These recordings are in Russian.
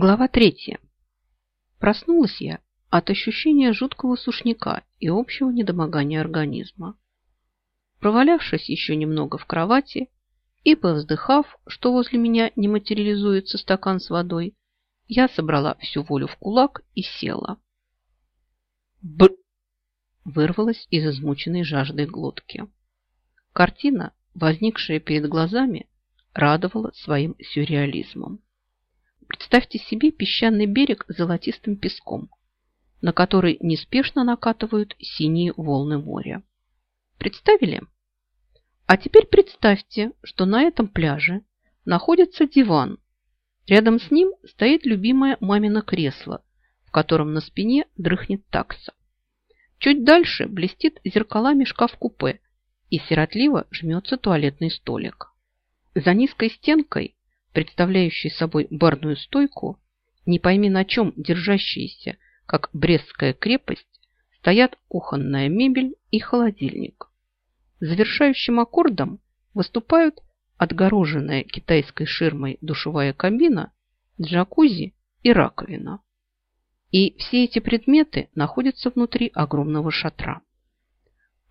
Глава третья. Проснулась я от ощущения жуткого сушняка и общего недомогания организма. Провалявшись еще немного в кровати и повздыхав, что возле меня не материализуется стакан с водой, я собрала всю волю в кулак и села. Б! вырвалась из измученной жаждой глотки. Картина, возникшая перед глазами, радовала своим сюрреализмом. Представьте себе песчаный берег с золотистым песком, на который неспешно накатывают синие волны моря. Представили? А теперь представьте, что на этом пляже находится диван. Рядом с ним стоит любимое мамино кресло, в котором на спине дрыхнет такса. Чуть дальше блестит зеркалами шкаф-купе и сиротливо жмется туалетный столик. За низкой стенкой представляющей собой барную стойку, не пойми на чем держащиеся, как Брестская крепость, стоят кухонная мебель и холодильник. Завершающим аккордом выступают отгороженная китайской ширмой душевая кабина, джакузи и раковина. И все эти предметы находятся внутри огромного шатра.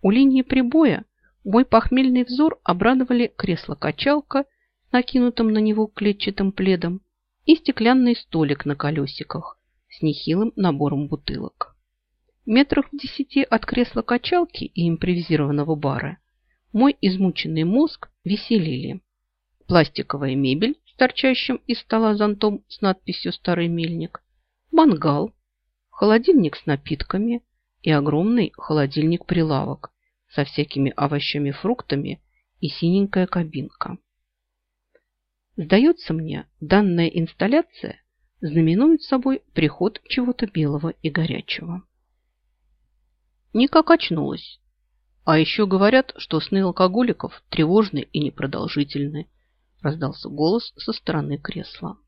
У линии прибоя мой похмельный взор обрадовали кресло-качалка – накинутым на него клетчатым пледом, и стеклянный столик на колесиках с нехилым набором бутылок. Метрах в десяти от кресла-качалки и импровизированного бара мой измученный мозг веселили. Пластиковая мебель с торчащим из стола зонтом с надписью «Старый мельник», мангал, холодильник с напитками и огромный холодильник-прилавок со всякими овощами-фруктами и синенькая кабинка. Сдается мне, данная инсталляция знаменует собой приход чего-то белого и горячего. Никак очнулась. А еще говорят, что сны алкоголиков тревожны и непродолжительны. Раздался голос со стороны кресла.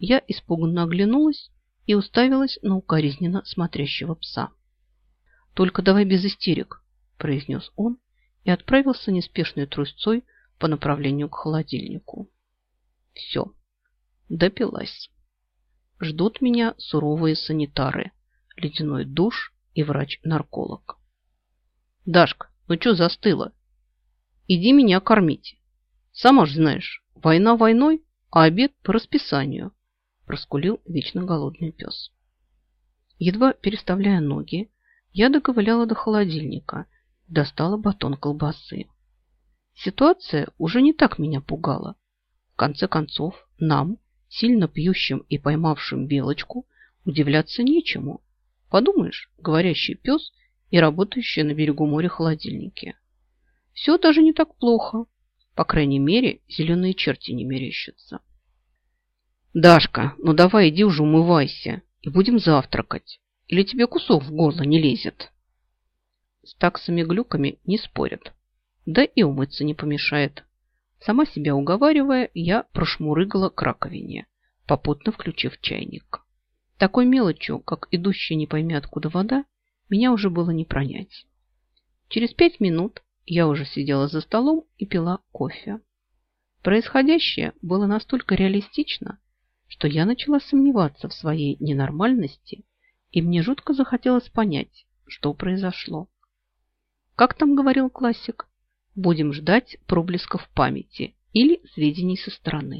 Я испуганно оглянулась и уставилась на укоризненно смотрящего пса. «Только давай без истерик», – произнес он и отправился неспешной трусцой по направлению к холодильнику. Все, допилась. Ждут меня суровые санитары, ледяной душ и врач-нарколог. Дашка, ну что застыла? Иди меня кормить. Сама ж знаешь, война войной, а обед по расписанию, проскулил вечно голодный пес. Едва переставляя ноги, я доковыляла до холодильника, достала батон колбасы. Ситуация уже не так меня пугала. В конце концов, нам, сильно пьющим и поймавшим белочку, удивляться нечему. Подумаешь, говорящий пес и работающие на берегу моря холодильники. Все даже не так плохо. По крайней мере, зеленые черти не мерещатся. Дашка, ну давай иди уже умывайся и будем завтракать. Или тебе кусок в горло не лезет? С таксами-глюками не спорят. Да и умыться не помешает. Сама себя уговаривая, я прошмурыгала к раковине, попутно включив чайник. Такой мелочью, как идущая не пойми откуда вода, меня уже было не пронять. Через пять минут я уже сидела за столом и пила кофе. Происходящее было настолько реалистично, что я начала сомневаться в своей ненормальности, и мне жутко захотелось понять, что произошло. Как там говорил классик, Будем ждать проблесков памяти или сведений со стороны.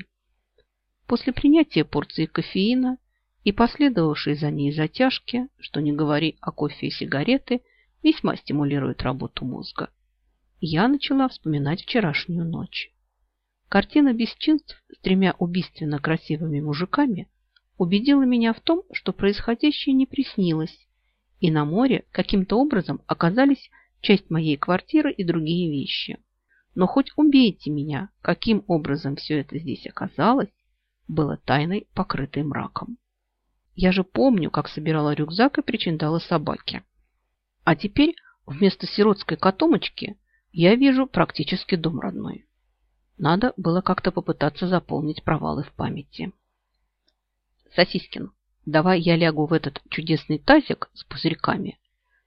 После принятия порции кофеина и последовавшей за ней затяжки, что не говори о кофе и сигареты, весьма стимулирует работу мозга, я начала вспоминать вчерашнюю ночь. Картина бесчинств с тремя убийственно красивыми мужиками убедила меня в том, что происходящее не приснилось, и на море каким-то образом оказались часть моей квартиры и другие вещи. Но хоть убейте меня, каким образом все это здесь оказалось, было тайной, покрытой мраком. Я же помню, как собирала рюкзак и причиндала собаке. А теперь вместо сиротской котомочки я вижу практически дом родной. Надо было как-то попытаться заполнить провалы в памяти. Сосискин, давай я лягу в этот чудесный тазик с пузырьками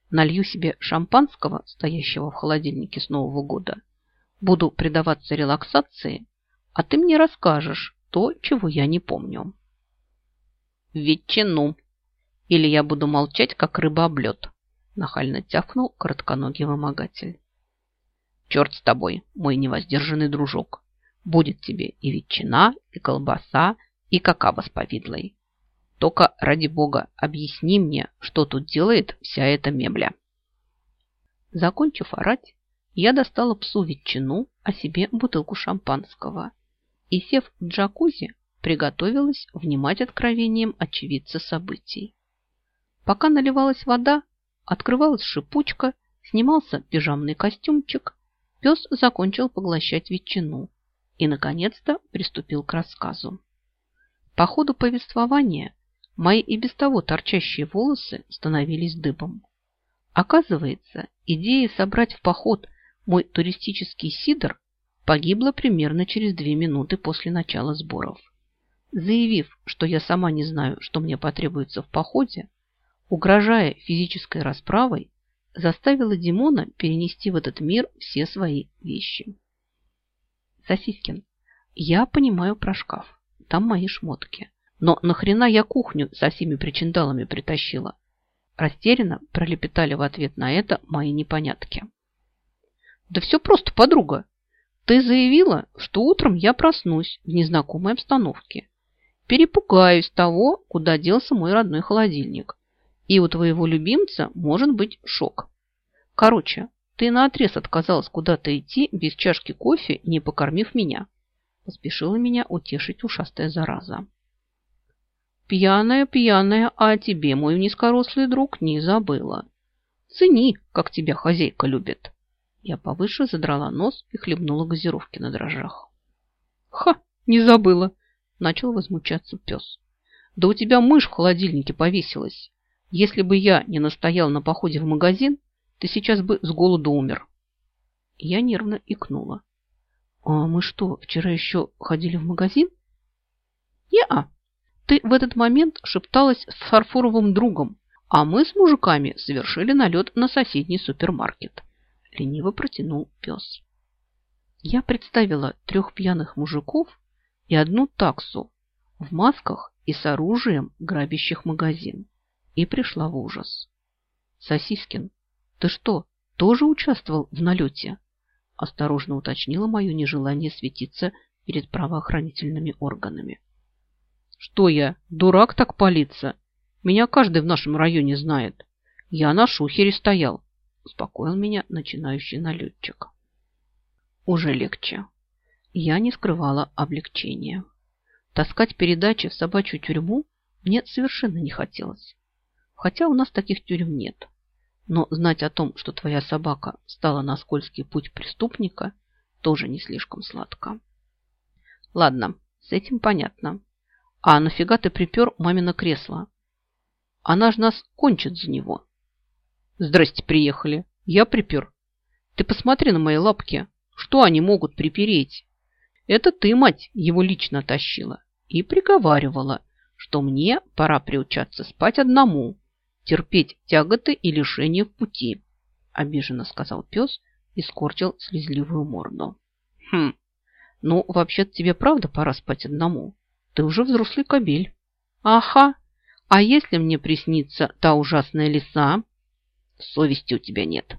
Налью себе шампанского, стоящего в холодильнике с Нового года. Буду предаваться релаксации, а ты мне расскажешь то, чего я не помню. ветчину, или я буду молчать, как рыба об лед», нахально тявкнул коротконогий вымогатель. «Черт с тобой, мой невоздержанный дружок! Будет тебе и ветчина, и колбаса, и какаба с повидлой. Только, ради бога, объясни мне, что тут делает вся эта мебля». Закончив орать, я достала псу ветчину, а себе бутылку шампанского. И, сев в джакузи, приготовилась внимать откровением очевидца событий. Пока наливалась вода, открывалась шипучка, снимался пижамный костюмчик, пес закончил поглощать ветчину и, наконец-то, приступил к рассказу. По ходу повествования мои и без того торчащие волосы становились дыбом. Оказывается, идея собрать в поход мой туристический сидр погибла примерно через две минуты после начала сборов. Заявив, что я сама не знаю, что мне потребуется в походе, угрожая физической расправой, заставила Димона перенести в этот мир все свои вещи. Сосискин, я понимаю про шкаф. Там мои шмотки. Но нахрена я кухню со всеми причиндалами притащила? Растерянно пролепетали в ответ на это мои непонятки. Да все просто, подруга. Ты заявила, что утром я проснусь в незнакомой обстановке. Перепугаюсь того, куда делся мой родной холодильник. И у твоего любимца может быть шок. Короче, ты наотрез отказалась куда-то идти без чашки кофе, не покормив меня. Поспешила меня утешить ушастая зараза. Пьяная, пьяная, а тебе, мой низкорослый друг, не забыла. Цени, как тебя хозяйка любит. Я повыше задрала нос и хлебнула газировки на дрожжах. Ха, не забыла, начал возмущаться пес. Да у тебя мышь в холодильнике повесилась. Если бы я не настоял на походе в магазин, ты сейчас бы с голоду умер. Я нервно икнула. А мы что, вчера еще ходили в магазин? Не-а. Ты в этот момент шепталась с фарфоровым другом, а мы с мужиками совершили налет на соседний супермаркет. Лениво протянул пес. Я представила трех пьяных мужиков и одну таксу в масках и с оружием, грабящих магазин и пришла в ужас. «Сосискин, ты что, тоже участвовал в налете?» Осторожно уточнила мое нежелание светиться перед правоохранительными органами. «Что я, дурак так палиться? Меня каждый в нашем районе знает. Я на шухере стоял», успокоил меня начинающий налетчик. Уже легче. Я не скрывала облегчения. Таскать передачи в собачью тюрьму мне совершенно не хотелось хотя у нас таких тюрем нет. Но знать о том, что твоя собака стала на скользкий путь преступника, тоже не слишком сладко. Ладно, с этим понятно. А нафига ты припер мамино кресло? Она ж нас кончит за него. Здрасте, приехали. Я припер. Ты посмотри на мои лапки. Что они могут припереть? Это ты, мать, его лично тащила и приговаривала, что мне пора приучаться спать одному, терпеть тяготы и лишения в пути, обиженно сказал пес и скорчил слезливую морду. Хм, ну, вообще-то тебе правда пора спать одному. Ты уже взрослый кобель. Ага, а если мне приснится та ужасная лиса? Совести у тебя нет.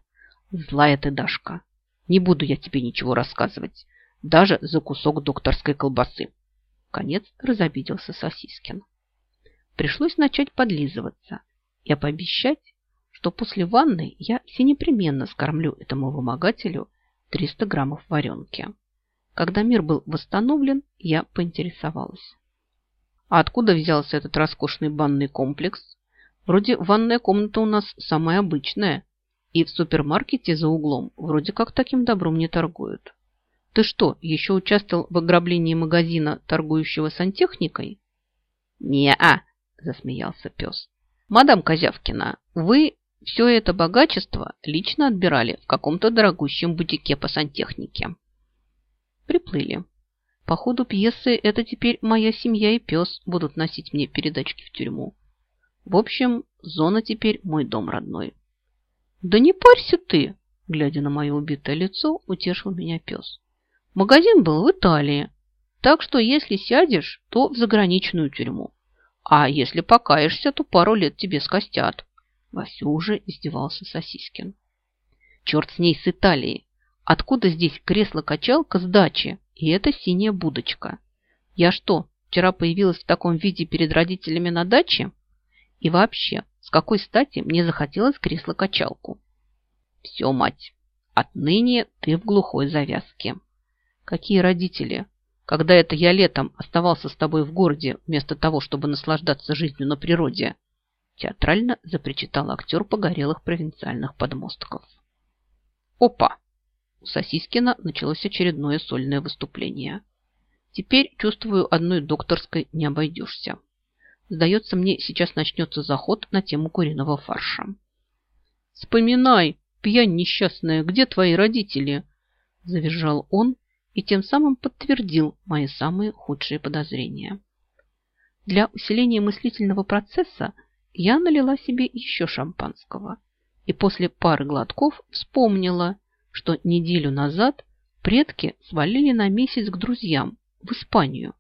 Злая ты, Дашка. Не буду я тебе ничего рассказывать, даже за кусок докторской колбасы. Конец разобиделся Сосискин. Пришлось начать подлизываться, и пообещать, что после ванны я все непременно скормлю этому вымогателю 300 граммов варенки. Когда мир был восстановлен, я поинтересовалась. А откуда взялся этот роскошный банный комплекс? Вроде ванная комната у нас самая обычная, и в супермаркете за углом вроде как таким добром не торгуют. Ты что, еще участвовал в ограблении магазина, торгующего сантехникой? Не-а, засмеялся пес. «Мадам Козявкина, вы все это богачество лично отбирали в каком-то дорогущем бутике по сантехнике». Приплыли. По ходу пьесы это теперь моя семья и пес будут носить мне передачки в тюрьму. В общем, зона теперь мой дом родной. «Да не парься ты!» Глядя на мое убитое лицо, утешил меня пес. Магазин был в Италии, так что если сядешь, то в заграничную тюрьму. А если покаешься, то пару лет тебе скостят. Васю уже издевался Сосискин. Черт с ней с Италии. Откуда здесь кресло-качалка с дачи и эта синяя будочка? Я что, вчера появилась в таком виде перед родителями на даче? И вообще, с какой стати мне захотелось кресло-качалку? Все, мать, отныне ты в глухой завязке. Какие родители? Когда это я летом оставался с тобой в городе, вместо того, чтобы наслаждаться жизнью на природе? Театрально запричитал актер погорелых провинциальных подмостков. Опа! Сосискина началось очередное сольное выступление. Теперь, чувствую, одной докторской не обойдешься. Сдается мне, сейчас начнется заход на тему куриного фарша. «Вспоминай, пьянь несчастная, где твои родители?» Завизжал он и тем самым подтвердил мои самые худшие подозрения. Для усиления мыслительного процесса я налила себе еще шампанского и после пары глотков вспомнила, что неделю назад предки свалили на месяц к друзьям в Испанию.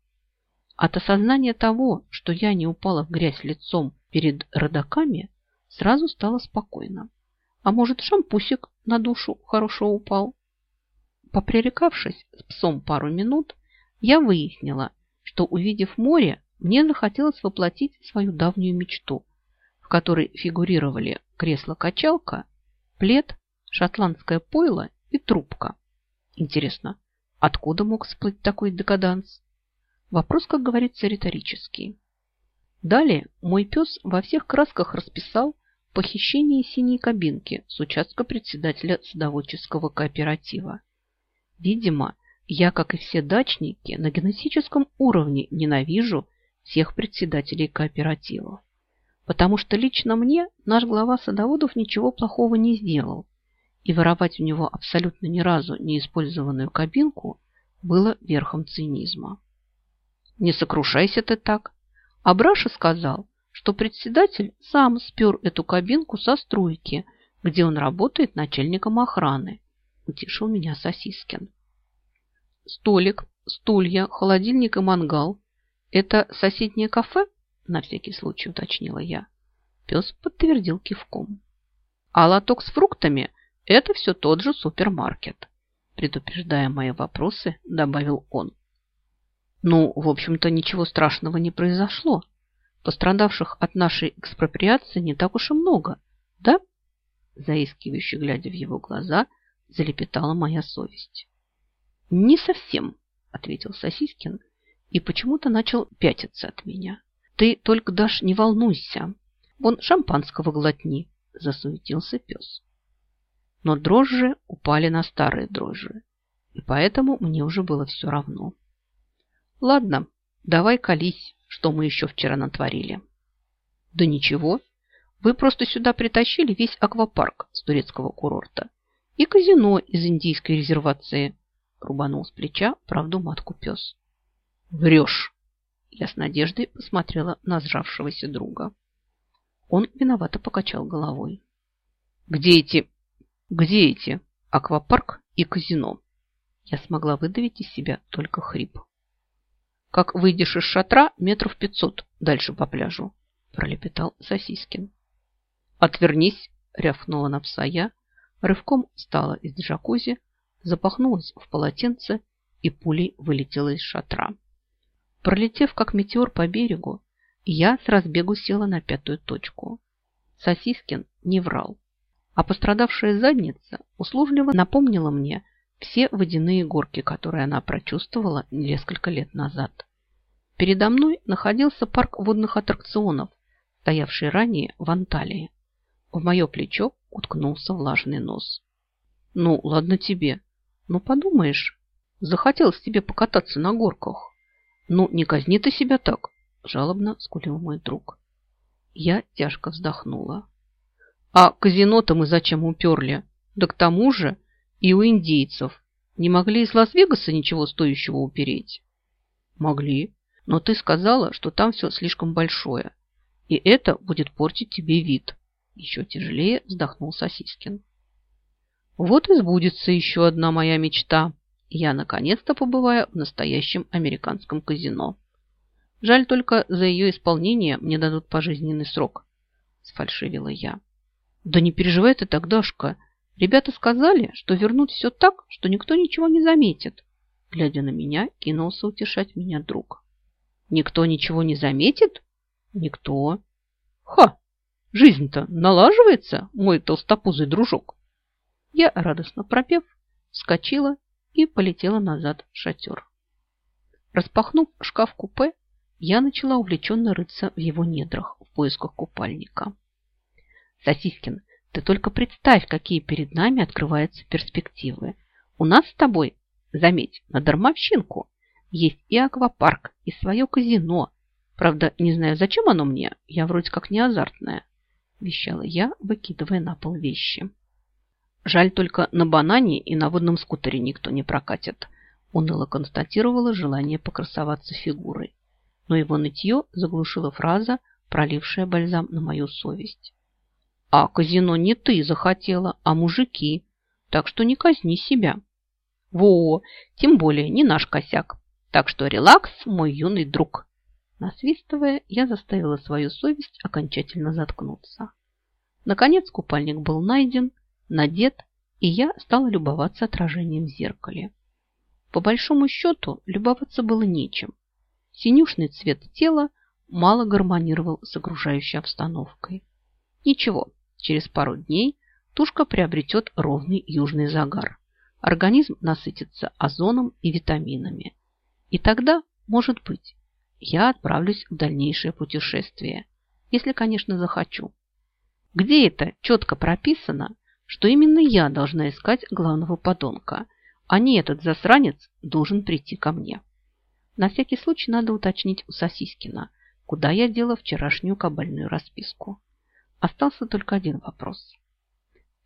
От осознания того, что я не упала в грязь лицом перед родаками, сразу стало спокойно. А может, шампусик на душу хорошо упал? Попререкавшись с псом пару минут, я выяснила, что, увидев море, мне захотелось воплотить свою давнюю мечту, в которой фигурировали кресло-качалка, плед, шотландское пойло и трубка. Интересно, откуда мог всплыть такой декаданс? Вопрос, как говорится, риторический. Далее мой пес во всех красках расписал похищение синей кабинки с участка председателя садоводческого кооператива. Видимо, я, как и все дачники, на генетическом уровне ненавижу всех председателей кооперативов. Потому что лично мне наш глава садоводов ничего плохого не сделал, и воровать у него абсолютно ни разу не использованную кабинку было верхом цинизма. Не сокрушайся ты так. Абраша сказал, что председатель сам спер эту кабинку со стройки, где он работает начальником охраны. Утешил меня Сосискин. Столик, стулья, холодильник и мангал – это соседнее кафе? На всякий случай уточнила я. Пес подтвердил кивком. А лоток с фруктами – это все тот же супермаркет. Предупреждая мои вопросы, добавил он. Ну, в общем-то, ничего страшного не произошло. Пострадавших от нашей экспроприации не так уж и много, да? Заискивающе глядя в его глаза, залепетала моя совесть. Не совсем, ответил Сосискин и почему-то начал пятиться от меня. Ты только, Даш, не волнуйся. Вон шампанского глотни, засуетился пес. Но дрожжи упали на старые дрожжи, и поэтому мне уже было все равно. Ладно, давай колись, что мы еще вчера натворили. Да ничего, вы просто сюда притащили весь аквапарк с турецкого курорта и казино из индийской резервации. Рубанул с плеча правду матку пес. Врешь. Я с надеждой посмотрела на сжавшегося друга. Он виновато покачал головой. Где эти... Где эти? Аквапарк и казино. Я смогла выдавить из себя только хрип. Как выйдешь из шатра, метров пятьсот дальше по пляжу, пролепетал Сосискин. Отвернись, рявкнула на пса я, рывком встала из джакузи, запахнулась в полотенце и пулей вылетела из шатра. Пролетев как метеор по берегу, я с разбегу села на пятую точку. Сосискин не врал, а пострадавшая задница услужливо напомнила мне все водяные горки, которые она прочувствовала несколько лет назад. Передо мной находился парк водных аттракционов, стоявший ранее в Анталии. В мое плечо уткнулся влажный нос. «Ну, ладно тебе. Ну, подумаешь, захотелось тебе покататься на горках. Ну, не казни ты себя так!» Жалобно скулил мой друг. Я тяжко вздохнула. «А казино-то мы зачем уперли? Да к тому же и у индейцев не могли из Лас-Вегаса ничего стоящего упереть? Могли, но ты сказала, что там все слишком большое, и это будет портить тебе вид. Еще тяжелее вздохнул Сосискин. Вот и сбудется еще одна моя мечта. Я наконец-то побываю в настоящем американском казино. Жаль только за ее исполнение мне дадут пожизненный срок, сфальшивила я. Да не переживай ты так, Дашка. Ребята сказали, что вернут все так, что никто ничего не заметит. Глядя на меня, кинулся утешать меня друг. Никто ничего не заметит? Никто. Ха! Жизнь-то налаживается, мой толстопузый дружок. Я, радостно пропев, вскочила и полетела назад в шатер. Распахнув шкаф-купе, я начала увлеченно рыться в его недрах в поисках купальника. Сосискин, ты только представь, какие перед нами открываются перспективы. У нас с тобой, заметь, на дармовщинку, есть и аквапарк, и свое казино. Правда, не знаю, зачем оно мне, я вроде как не азартная, вещала я, выкидывая на пол вещи. Жаль только на банане и на водном скутере никто не прокатит, уныло констатировала желание покрасоваться фигурой. Но его нытье заглушила фраза, пролившая бальзам на мою совесть. А казино не ты захотела, а мужики, так что не казни себя. Во, тем более не наш косяк. Так что релакс, мой юный друг. Насвистывая, я заставила свою совесть окончательно заткнуться. Наконец купальник был найден, надет, и я стала любоваться отражением в зеркале. По большому счету, любоваться было нечем. Синюшный цвет тела мало гармонировал с окружающей обстановкой. Ничего, через пару дней тушка приобретет ровный южный загар. Организм насытится озоном и витаминами. И тогда, может быть, я отправлюсь в дальнейшее путешествие, если, конечно, захочу. Где это четко прописано, что именно я должна искать главного подонка, а не этот засранец должен прийти ко мне? На всякий случай надо уточнить у Сосискина, куда я дела вчерашнюю кабальную расписку. Остался только один вопрос.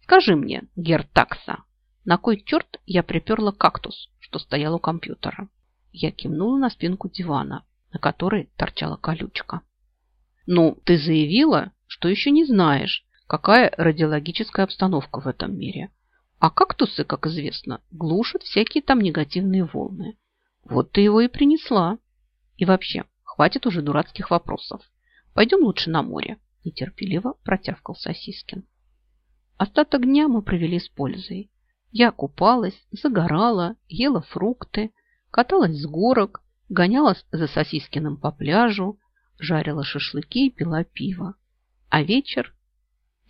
Скажи мне, Гертакса, на кой черт я приперла кактус, что стоял у компьютера? Я кивнула на спинку дивана, на которой торчала колючка. Ну, ты заявила, что еще не знаешь, какая радиологическая обстановка в этом мире. А кактусы, как известно, глушат всякие там негативные волны. Вот ты его и принесла. И вообще, хватит уже дурацких вопросов. Пойдем лучше на море. Нетерпеливо протявкал Сосискин. Остаток дня мы провели с пользой. Я купалась, загорала, ела фрукты, каталась с горок, гонялась за Сосискиным по пляжу, жарила шашлыки и пила пиво. А вечер?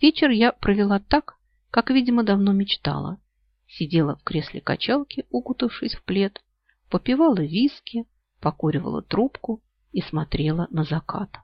Вечер я провела так, как, видимо, давно мечтала. Сидела в кресле качалки, укутавшись в плед, попивала виски, покуривала трубку и смотрела на закат.